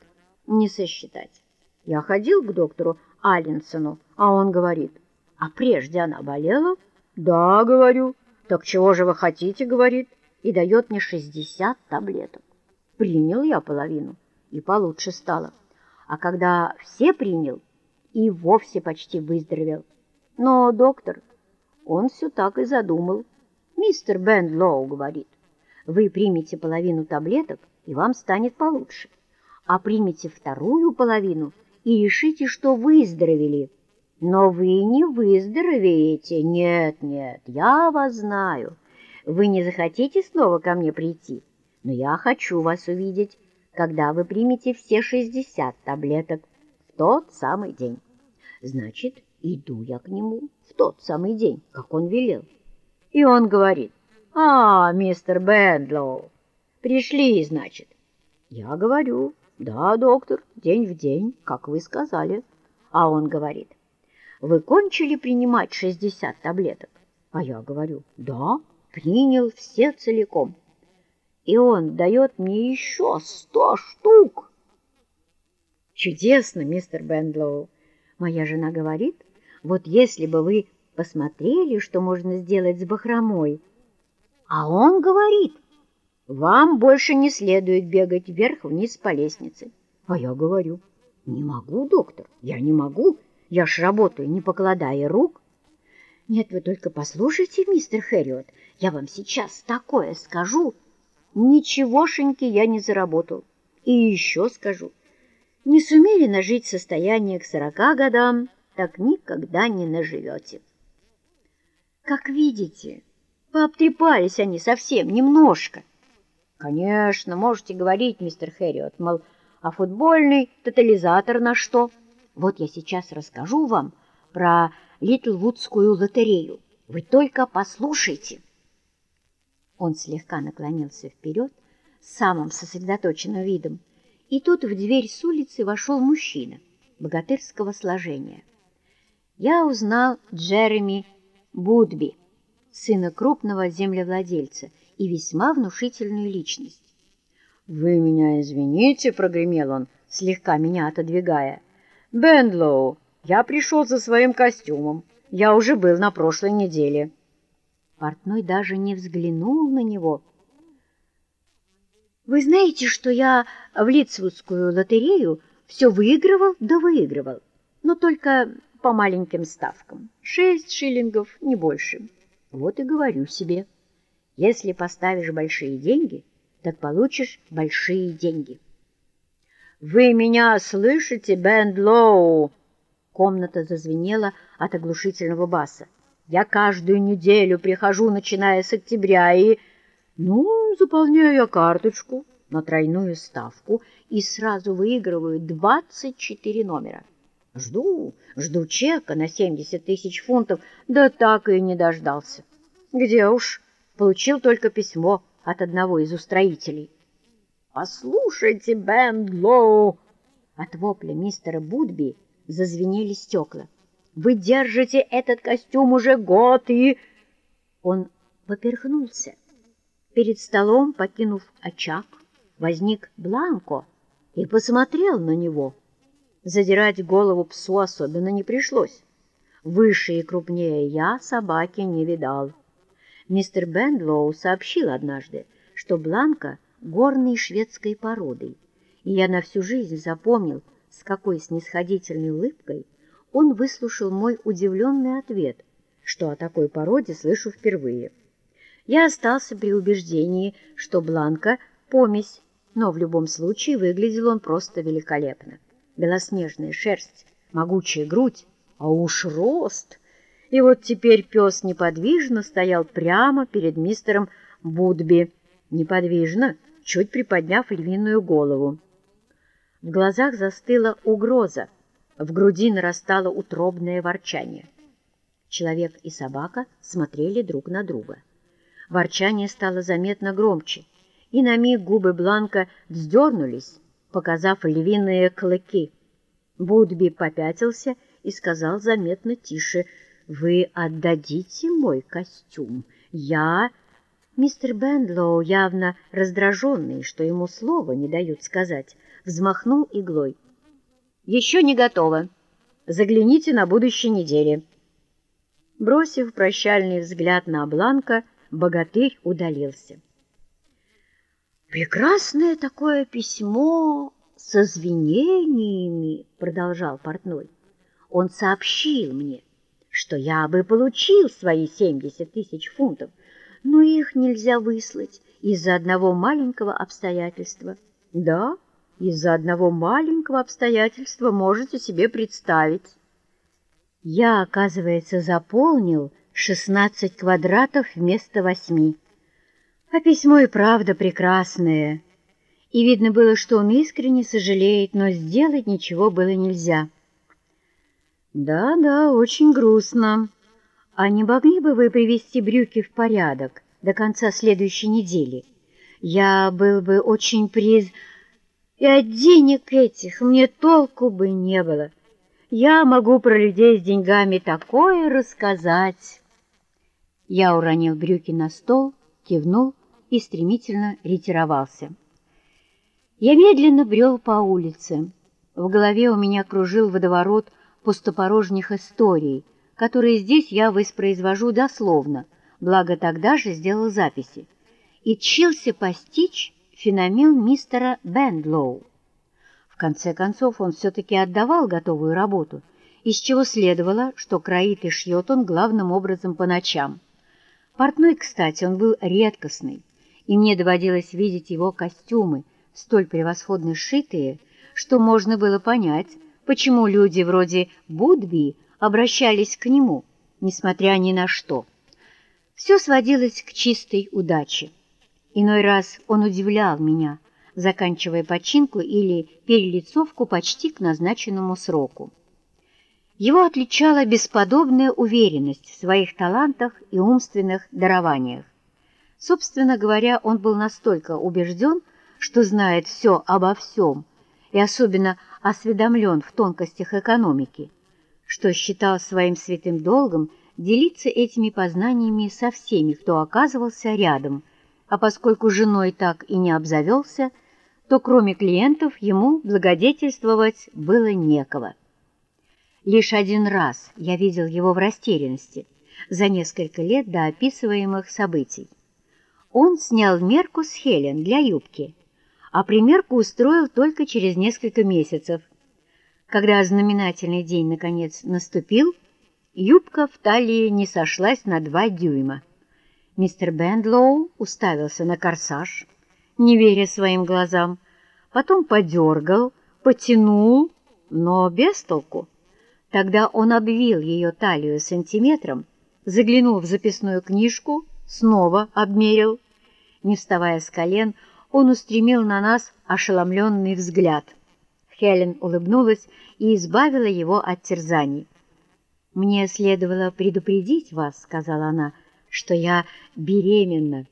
не сосчитать. Я ходил к доктору Аллинсону, а он говорит, а прежде она болела? Да, говорю. Так чего же вы хотите, говорит, и дает мне шестьдесят таблеток. Принял я половину, и получше стало. А когда все принял, и вовсе почти выздоровел. Но доктор, он все так и задумал. Мистер Бендлоу говорит, вы примете половину таблеток, и вам станет получше. А примите вторую половину и решите, что выздоровели. Но вы не выздоровеете. Нет, нет, я вас знаю. Вы не захотите снова ко мне прийти, но я хочу вас увидеть, когда вы примете все шестьдесят таблеток в тот самый день. Значит, иду я к нему в тот самый день, как он велел. И он говорит, «А, мистер Бендлоу, Пришли, значит. Я говорю, да, доктор, день в день, как вы сказали. А он говорит, вы кончили принимать 60 таблеток? А я говорю, да, принял все целиком. И он дает мне еще сто штук. Чудесно, мистер Бендлоу. Моя жена говорит, вот если бы вы посмотрели, что можно сделать с бахромой. А он говорит, вам больше не следует бегать вверх-вниз по лестнице. А я говорю, не могу, доктор, я не могу, я ж работаю, не покладая рук. Нет, вы только послушайте, мистер Хэриот, я вам сейчас такое скажу. Ничегошеньки я не заработал. И еще скажу, не сумели нажить состояние к сорока годам, так никогда не наживете. Как видите, пообтрепались они совсем немножко. Конечно, можете говорить, мистер Хэриот, мол, А футбольный тотализатор на что? Вот я сейчас расскажу вам про Литлвудскую лотерею. Вы только послушайте. Он слегка наклонился вперед самым сосредоточенным видом, и тут в дверь с улицы вошел мужчина богатырского сложения. Я узнал Джереми Будби, сына крупного землевладельца и весьма внушительную личность. «Вы меня извините», — прогремел он, слегка меня отодвигая. «Бендлоу, я пришел за своим костюмом. Я уже был на прошлой неделе». Портной даже не взглянул на него. «Вы знаете, что я в Литцвудскую лотерею все выигрывал да выигрывал, но только по маленьким ставкам. Шесть шиллингов, не больше. Вот и говорю себе, если поставишь большие деньги, так получишь большие деньги». «Вы меня слышите, Бендлоу?» Комната зазвенела от оглушительного баса. Я каждую неделю прихожу, начиная с октября, и... Ну, заполняю я карточку на тройную ставку и сразу выигрываю 24 номера. Жду, жду чека на 70 тысяч фунтов, да так и не дождался. Где уж, получил только письмо от одного из устроителей. «Послушайте, Бендлоу!» От вопля мистера Будби зазвенели стекла. Вы держите этот костюм уже год и...» Он поперхнулся. Перед столом, покинув очаг, возник Бланко и посмотрел на него. Задирать голову псу особенно не пришлось. Выше и крупнее я собаки не видал. Мистер Бендлоу сообщил однажды, что Бланка горной шведской породы, и я на всю жизнь запомнил, с какой снисходительной улыбкой он выслушал мой удивленный ответ, что о такой породе слышу впервые. Я остался при убеждении, что Бланка — помесь, но в любом случае выглядел он просто великолепно. Белоснежная шерсть, могучая грудь, а уж рост. И вот теперь пес неподвижно стоял прямо перед мистером Будби, неподвижно, чуть приподняв львиную голову. В глазах застыла угроза, в груди нарастало утробное ворчание. Человек и собака смотрели друг на друга. Ворчание стало заметно громче, и на миг губы Бланка вздернулись, показав львиные клыки. Будби попятился и сказал заметно тише, «Вы отдадите мой костюм? Я...» Мистер Бендлоу, явно раздраженный, что ему слова не дают сказать, взмахнул иглой. «Еще не готово. Загляните на будущей неделе». Бросив прощальный взгляд на Бланка, богатырь удалился. «Прекрасное такое письмо со извинениями», — продолжал портной. «Он сообщил мне, что я бы получил свои семьдесят тысяч фунтов, но их нельзя выслать из-за одного маленького обстоятельства». «Да?» из-за одного маленького обстоятельства можете себе представить. Я, оказывается, заполнил 16 квадратов вместо восьми. А письмо и правда прекрасное. И видно было, что он искренне сожалеет, но сделать ничего было нельзя. «Да-да, очень грустно. А не могли бы вы привести брюки в порядок до конца следующей недели? Я был бы очень приз...» и от денег этих мне толку бы не было. Я могу про людей с деньгами такое рассказать. Я уронил брюки на стол, кивнул и стремительно ретировался. Я медленно брел по улице. В голове у меня кружил водоворот пустопорожних историй, которые здесь я воспроизвожу дословно, благо тогда же сделал записи, и чился постичь феномен мистера Бендлоу. В конце концов, он все-таки отдавал готовую работу, из чего следовало, что кроит и шьет он главным образом по ночам. Портной, кстати, он был редкостный, и мне доводилось видеть его костюмы, столь превосходно сшитые, что можно было понять, почему люди вроде Будби обращались к нему, несмотря ни на что. Все сводилось к чистой удаче. Иной раз он удивлял меня, заканчивая починку или перелицовку почти к назначенному сроку. Его отличала бесподобная уверенность в своих талантах и умственных дарованиях. Собственно говоря, он был настолько убежден, что знает все обо всем и особенно осведомлен в тонкостях экономики, что считал своим святым долгом делиться этими познаниями со всеми, кто оказывался рядом, а поскольку женой так и не обзавелся, то кроме клиентов ему благодетельствовать было некого. Лишь один раз я видел его в растерянности за несколько лет до описываемых событий. Он снял мерку с Хелен для юбки, а примерку устроил только через несколько месяцев. Когда знаменательный день наконец наступил, юбка в талии не сошлась на два дюйма. Мистер Бендлоу уставился на корсаж, не веря своим глазам, потом подергал, потянул, но без толку. Тогда он обвил ее талию сантиметром, заглянул в записную книжку, снова обмерил. Не вставая с колен, он устремил на нас ошеломленный взгляд. Хелен улыбнулась и избавила его от терзаний. «Мне следовало предупредить вас», — сказала она, — «что я беременна».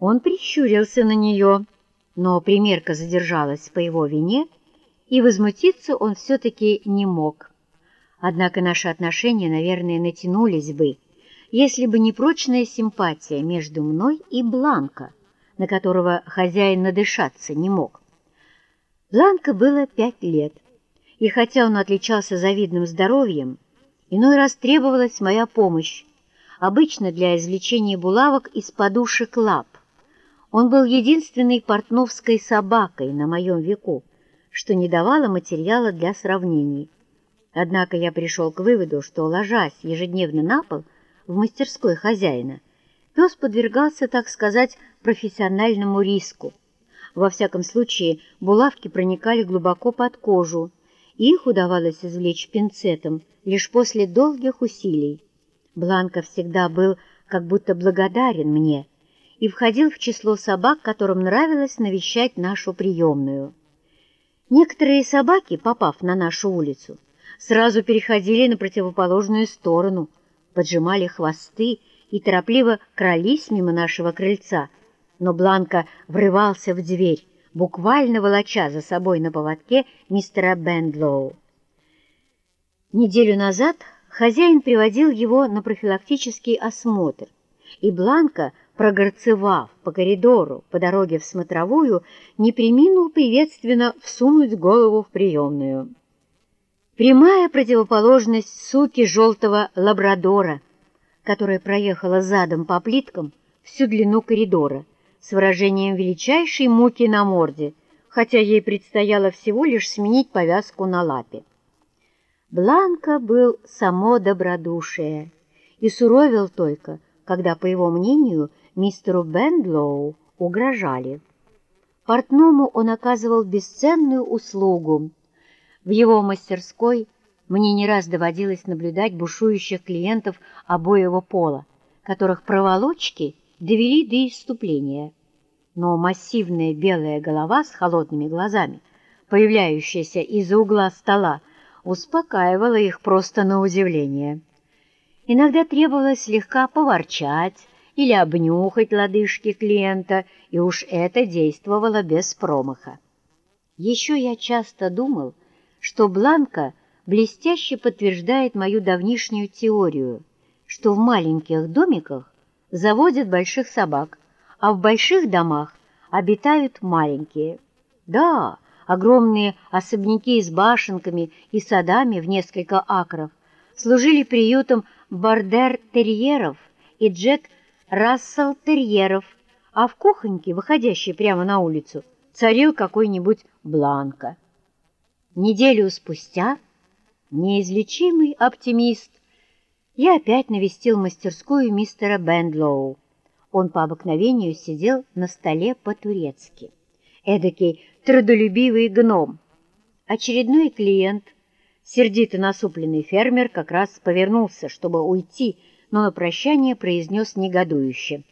Он прищурился на нее, но примерка задержалась по его вине, и возмутиться он все-таки не мог. Однако наши отношения, наверное, натянулись бы, если бы не прочная симпатия между мной и Бланко, на которого хозяин надышаться не мог. Бланко было пять лет, и хотя он отличался завидным здоровьем, иной раз требовалась моя помощь, обычно для извлечения булавок из подушек лап. Он был единственной портновской собакой на моем веку, что не давало материала для сравнений. Однако я пришел к выводу, что, ложась ежедневно на пол в мастерской хозяина, пес подвергался, так сказать, профессиональному риску. Во всяком случае, булавки проникали глубоко под кожу, и их удавалось извлечь пинцетом лишь после долгих усилий. Бланка всегда был как будто благодарен мне и входил в число собак, которым нравилось навещать нашу приемную. Некоторые собаки, попав на нашу улицу, сразу переходили на противоположную сторону, поджимали хвосты и торопливо крались мимо нашего крыльца, но Бланка врывался в дверь, буквально волоча за собой на поводке мистера Бендлоу. Неделю назад хозяин приводил его на профилактический осмотр, и Бланка, прогорцевав по коридору по дороге в смотровую, не приминул приветственно всунуть голову в приемную. Прямая противоположность суки желтого лабрадора, которая проехала задом по плиткам всю длину коридора с выражением величайшей муки на морде, хотя ей предстояло всего лишь сменить повязку на лапе. Бланка был само добродушие и суровил только, когда, по его мнению, мистеру Бендлоу угрожали. Портному он оказывал бесценную услугу, в его мастерской мне не раз доводилось наблюдать бушующих клиентов обоего пола, которых проволочки довели до исступления. Но массивная белая голова с холодными глазами, появляющаяся из-за угла стола, успокаивала их просто на удивление. Иногда требовалось слегка поворчать или обнюхать лодыжки клиента, и уж это действовало без промаха. Еще я часто думал, что Бланка блестяще подтверждает мою давнишнюю теорию, что в маленьких домиках заводят больших собак, а в больших домах обитают маленькие. Да, огромные особняки с башенками и садами в несколько акров служили приютом бордер-терьеров и Джек-Рассел-терьеров, а в кухоньке, выходящей прямо на улицу, царил какой-нибудь Бланка. Неделю спустя, неизлечимый оптимист, я опять навестил мастерскую мистера Бендлоу. Он по обыкновению сидел на столе по-турецки. Эдакий трудолюбивый гном. Очередной клиент, сердито насупленный фермер, как раз повернулся, чтобы уйти, но на прощание произнес негодующе.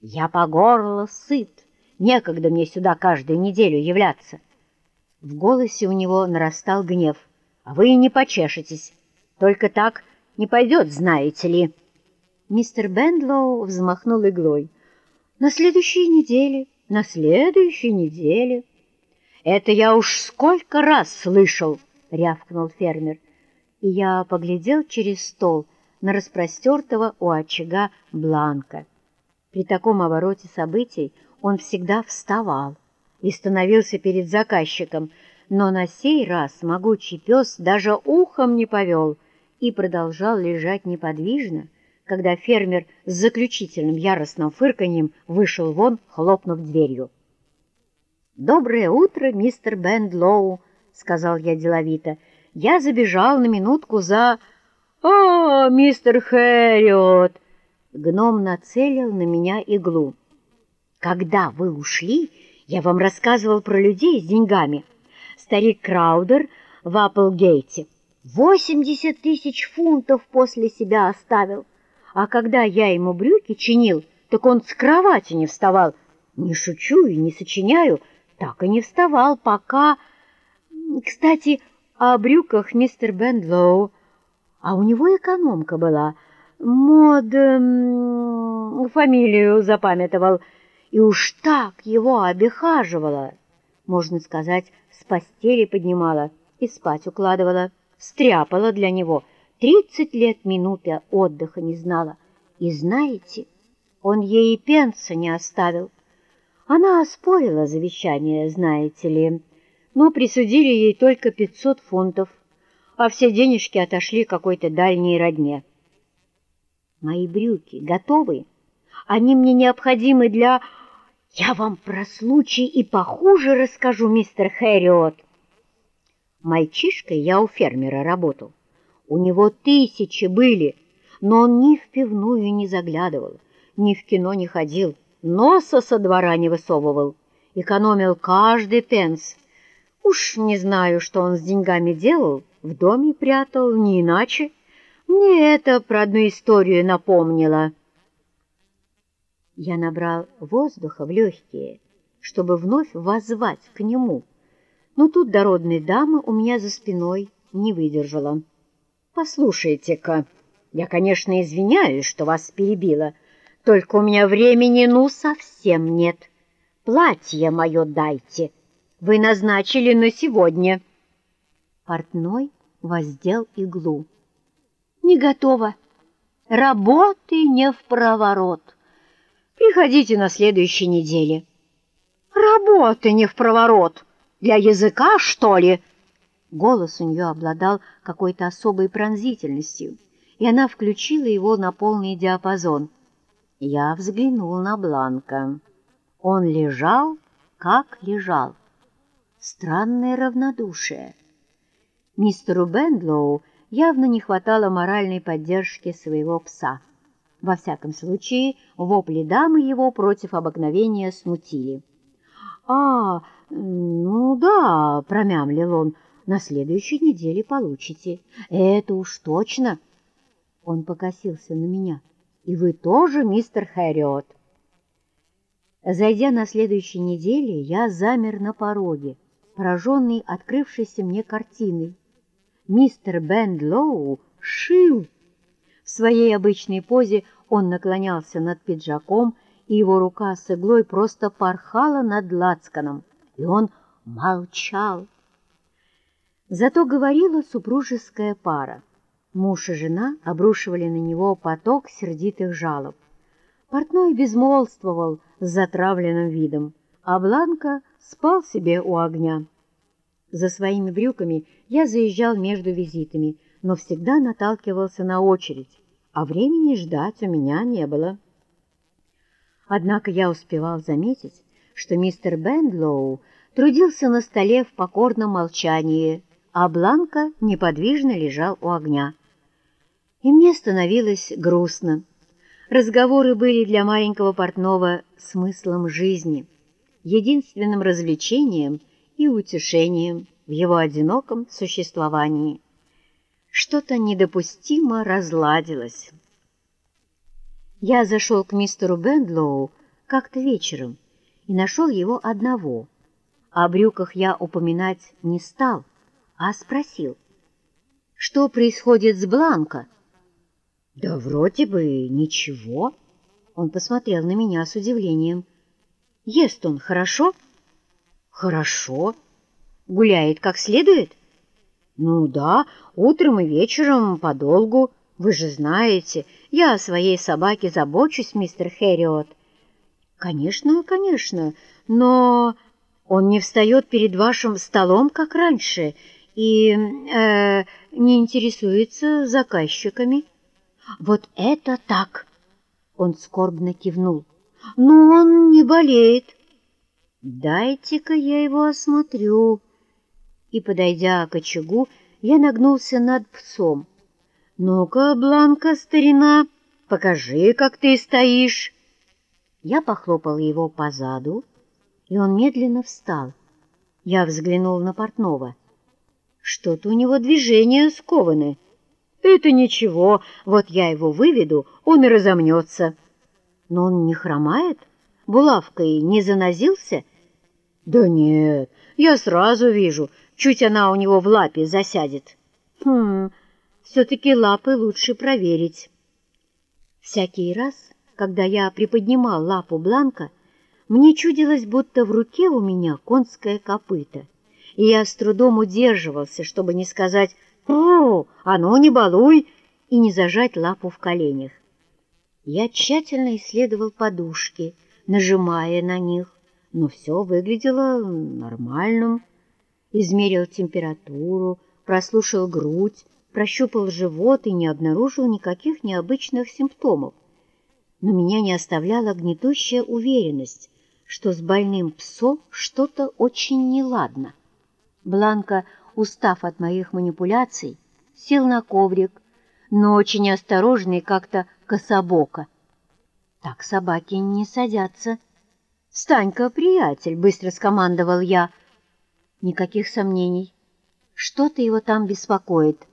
«Я по горло сыт, Некогда мне сюда каждую неделю являться. В голосе у него нарастал гнев. А вы и не почешетесь. Только так не пойдет, знаете ли. Мистер Бендлоу взмахнул иглой. На следующей неделе, на следующей неделе. Это я уж сколько раз слышал, рявкнул фермер. И я поглядел через стол на распростертого у очага Бланка. При таком обороте событий он всегда вставал и становился перед заказчиком, но на сей раз могучий пес даже ухом не повел и продолжал лежать неподвижно, когда фермер с заключительным яростным фырканьем вышел вон, хлопнув дверью. «Доброе утро, мистер Бендлоу», — сказал я деловито. «Я забежал на минутку за...» «О, мистер Хэриот!» Гном нацелил на меня иглу. «Когда вы ушли, я вам рассказывал про людей с деньгами. Старик Краудер в Апплгейте восемьдесят тысяч фунтов после себя оставил. А когда я ему брюки чинил, так он с кровати не вставал. Не шучу и не сочиняю, так и не вставал, пока... Кстати, о брюках мистер Бендлоу. А у него экономка была. Мод... фамилию запамятовал. И уж так его обихаживала. Можно сказать, с постели поднимала и спать укладывала. Стряпала для него. Тридцать лет минуты отдыха не знала. И знаете, он ей и пенса не оставил. Она оспорила завещание, знаете ли, но присудили ей только пятьсот фунтов, а все денежки отошли какой-то дальней родне. Мои брюки готовы? Они мне необходимы для... Я вам про случай и похуже расскажу, мистер Хэриот. Мальчишкой я у фермера работал. У него тысячи были, но он ни в пивную не заглядывал, ни в кино не ходил носа со двора не высовывал, экономил каждый пенс. Уж не знаю, что он с деньгами делал, в доме прятал, не иначе. Мне это про одну историю напомнило. Я набрал воздуха в легкие, чтобы вновь воззвать к нему, но тут дородная дама у меня за спиной не выдержала. «Послушайте-ка, я, конечно, извиняюсь, что вас перебила, — только у меня времени ну совсем нет. Платье мое дайте. Вы назначили на сегодня. Портной воздел иглу. Не готово. Работы не в проворот. Приходите на следующей неделе. Работы не в проворот. Для языка, что ли? Голос у нее обладал какой-то особой пронзительностью, и она включила его на полный диапазон — я взглянул на Бланка. Он лежал, как лежал. Странное равнодушие. Мистеру Бендлоу явно не хватало моральной поддержки своего пса. Во всяком случае, вопли дамы его против обыкновения смутили. «А, ну да», — промямлил он, — «на следующей неделе получите. Это уж точно». Он покосился на меня. И вы тоже, мистер Хэриот. Зайдя на следующей неделе, я замер на пороге, пораженный открывшейся мне картиной. Мистер Бендлоу шил. В своей обычной позе он наклонялся над пиджаком, и его рука с иглой просто порхала над лацканом, и он молчал. Зато говорила супружеская пара. Муж и жена обрушивали на него поток сердитых жалоб. Портной безмолвствовал с затравленным видом, а Бланка спал себе у огня. За своими брюками я заезжал между визитами, но всегда наталкивался на очередь, а времени ждать у меня не было. Однако я успевал заметить, что мистер Бендлоу трудился на столе в покорном молчании, а Бланка неподвижно лежал у огня и мне становилось грустно. Разговоры были для маленького портного смыслом жизни, единственным развлечением и утешением в его одиноком существовании. Что-то недопустимо разладилось. Я зашел к мистеру Бендлоу как-то вечером и нашел его одного. О брюках я упоминать не стал, а спросил, что происходит с Бланко? Да вроде бы ничего. Он посмотрел на меня с удивлением. Ест он хорошо? Хорошо. Гуляет как следует? Ну да, утром и вечером подолгу. Вы же знаете, я о своей собаке забочусь, мистер Хэриот. Конечно, конечно, но он не встает перед вашим столом, как раньше, и э, не интересуется заказчиками. Вот это так! Он скорбно кивнул. Ну, он не болеет. Дайте-ка я его осмотрю. И, подойдя к очагу, я нагнулся над псом. «Ну-ка, Бланка, старина, покажи, как ты стоишь!» Я похлопал его по заду, и он медленно встал. Я взглянул на портного. Что-то у него движения скованы. Это ничего, вот я его выведу, он и разомнется. Но он не хромает? Булавкой не занозился? Да нет, я сразу вижу, чуть она у него в лапе засядет. Хм, все-таки лапы лучше проверить. Всякий раз, когда я приподнимал лапу Бланка, мне чудилось, будто в руке у меня конское копыто, и я с трудом удерживался, чтобы не сказать «О, а ну не балуй!» и не зажать лапу в коленях. Я тщательно исследовал подушки, нажимая на них, но все выглядело нормальным. Измерил температуру, прослушал грудь, прощупал живот и не обнаружил никаких необычных симптомов. Но меня не оставляла гнетущая уверенность, что с больным псом что-то очень неладно. Бланка, устав от моих манипуляций, сел на коврик, но очень осторожно и как-то кособоко. Так собаки не садятся. «Встань-ка, приятель!» — быстро скомандовал я. Никаких сомнений. Что-то его там беспокоит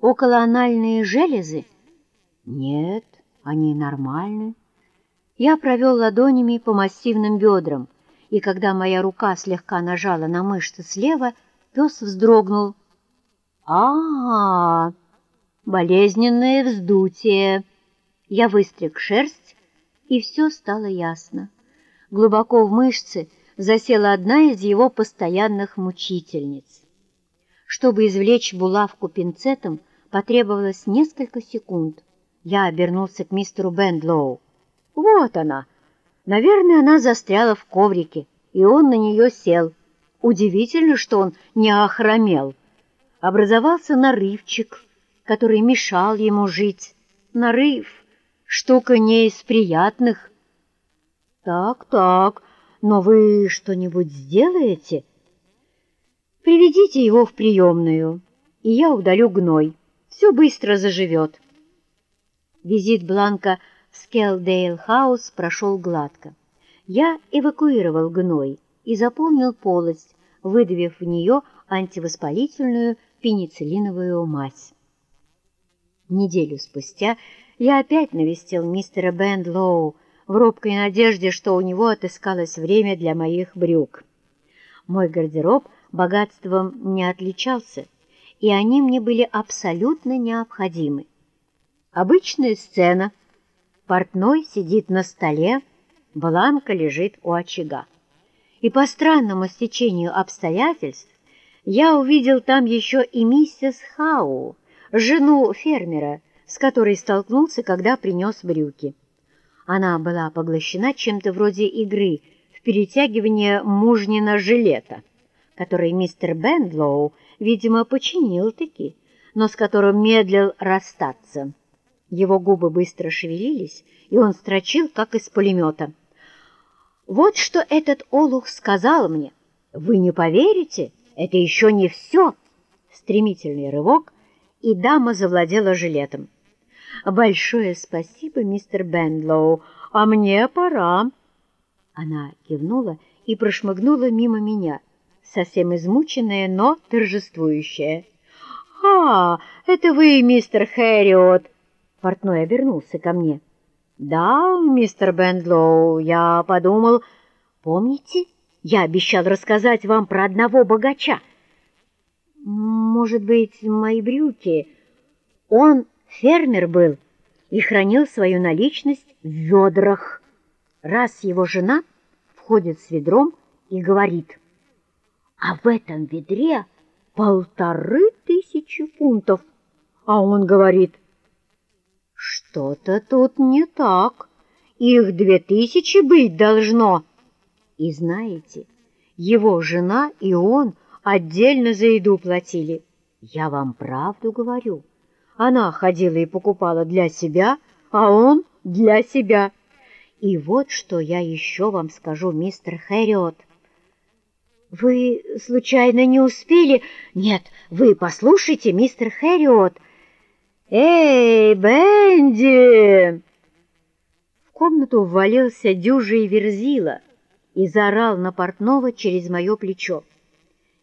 околоанальные железы? Нет, они нормальны. Я провел ладонями по массивным бедрам, и когда моя рука слегка нажала на мышцы слева, пес вздрогнул. а а, -а болезненное вздутие. Я выстриг шерсть, и все стало ясно. Глубоко в мышце засела одна из его постоянных мучительниц. Чтобы извлечь булавку пинцетом, потребовалось несколько секунд. Я обернулся к мистеру Бендлоу. Вот она. Наверное, она застряла в коврике, и он на нее сел. Удивительно, что он не охромел. Образовался нарывчик, который мешал ему жить. Нарыв — штука не из приятных. Так, так, но вы что-нибудь сделаете? Приведите его в приемную, и я удалю гной все быстро заживет. Визит Бланка в Скелдейл-хаус прошел гладко. Я эвакуировал гной и заполнил полость, выдавив в нее антивоспалительную пенициллиновую мазь. Неделю спустя я опять навестил мистера Бендлоу в робкой надежде, что у него отыскалось время для моих брюк. Мой гардероб богатством не отличался — и они мне были абсолютно необходимы. Обычная сцена. Портной сидит на столе, Бланка лежит у очага. И по странному стечению обстоятельств я увидел там еще и миссис Хау, жену фермера, с которой столкнулся, когда принес брюки. Она была поглощена чем-то вроде игры в перетягивание мужнина жилета, который мистер Бендлоу видимо, починил-таки, но с которым медлил расстаться. Его губы быстро шевелились, и он строчил, как из пулемета. «Вот что этот олух сказал мне. Вы не поверите, это еще не все!» Стремительный рывок, и дама завладела жилетом. «Большое спасибо, мистер Бендлоу, а мне пора!» Она кивнула и прошмыгнула мимо меня — совсем измученная, но торжествующая. «А, это вы, мистер Хэриот!» Портной обернулся ко мне. «Да, мистер Бендлоу, я подумал, Помните, я обещал рассказать вам про одного богача? Может быть, мои брюки. Он фермер был и хранил свою наличность в ведрах. Раз его жена входит с ведром и говорит, а в этом ведре полторы тысячи фунтов. А он говорит, что-то тут не так, их две тысячи быть должно. И знаете, его жена и он отдельно за еду платили. Я вам правду говорю. Она ходила и покупала для себя, а он для себя. И вот что я еще вам скажу, мистер Хэриот. Вы случайно не успели? Нет, вы послушайте, мистер Хэриот. Эй, Бенди! В комнату ввалился дюжий верзила и заорал на портного через мое плечо.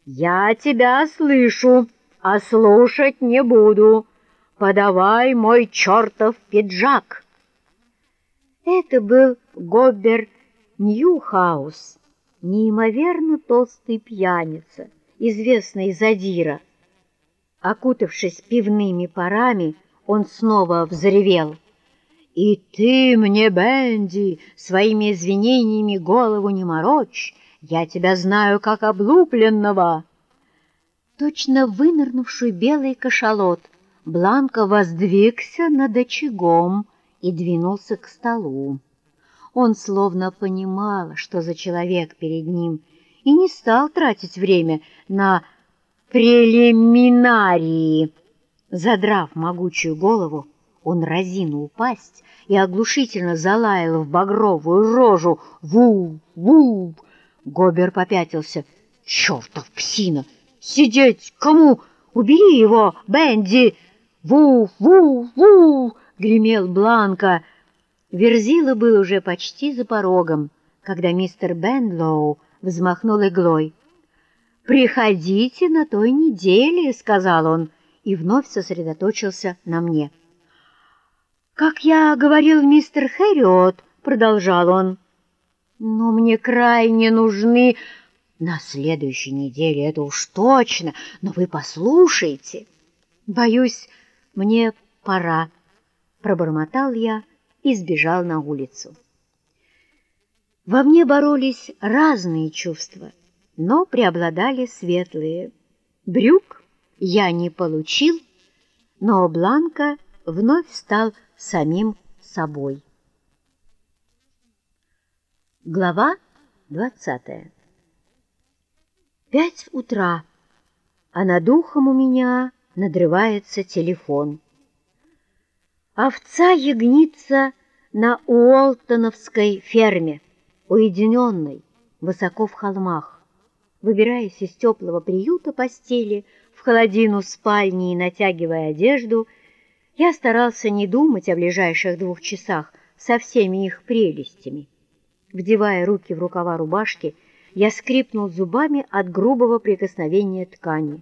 «Я тебя слышу, а слушать не буду. Подавай мой чертов пиджак!» Это был Гоббер Ньюхаус, неимоверно толстый пьяница, известный задира. Окутавшись пивными парами, он снова взревел. «И ты мне, Бенди, своими извинениями голову не морочь, я тебя знаю как облупленного!» Точно вынырнувший белый кашалот, Бланка воздвигся над очагом, и двинулся к столу. Он словно понимал, что за человек перед ним, и не стал тратить время на прелиминарии. Задрав могучую голову, он разинул пасть и оглушительно залаял в багровую рожу «Ву! Гобер попятился. «Чертов псина! Сидеть кому? Убери его, Бенди! Ву-ву-ву!» гремел Бланка. Верзила был уже почти за порогом, когда мистер Бенлоу взмахнул иглой. «Приходите на той неделе», — сказал он, и вновь сосредоточился на мне. «Как я говорил мистер Хэриот», — продолжал он, — «но мне крайне нужны...» «На следующей неделе это уж точно, но вы послушайте. Боюсь, мне пора» пробормотал я и сбежал на улицу. Во мне боролись разные чувства, но преобладали светлые. Брюк я не получил, но Бланка вновь стал самим собой. Глава двадцатая Пять утра, а над ухом у меня надрывается телефон. Овца ягнится на Уолтоновской ферме, уединенной, высоко в холмах. Выбираясь из теплого приюта постели в холодину спальни и натягивая одежду, я старался не думать о ближайших двух часах со всеми их прелестями. Вдевая руки в рукава рубашки, я скрипнул зубами от грубого прикосновения ткани.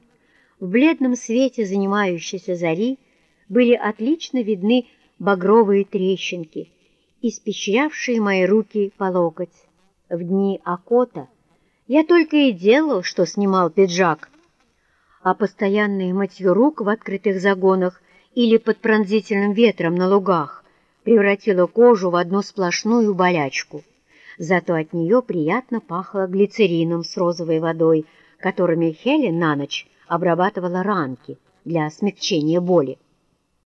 В бледном свете занимающейся зари были отлично видны багровые трещинки, испещрявшие мои руки по локоть. В дни окота я только и делал, что снимал пиджак, а постоянное мытье рук в открытых загонах или под пронзительным ветром на лугах превратило кожу в одну сплошную болячку. Зато от нее приятно пахло глицерином с розовой водой, которыми Хелен на ночь обрабатывала ранки для смягчения боли.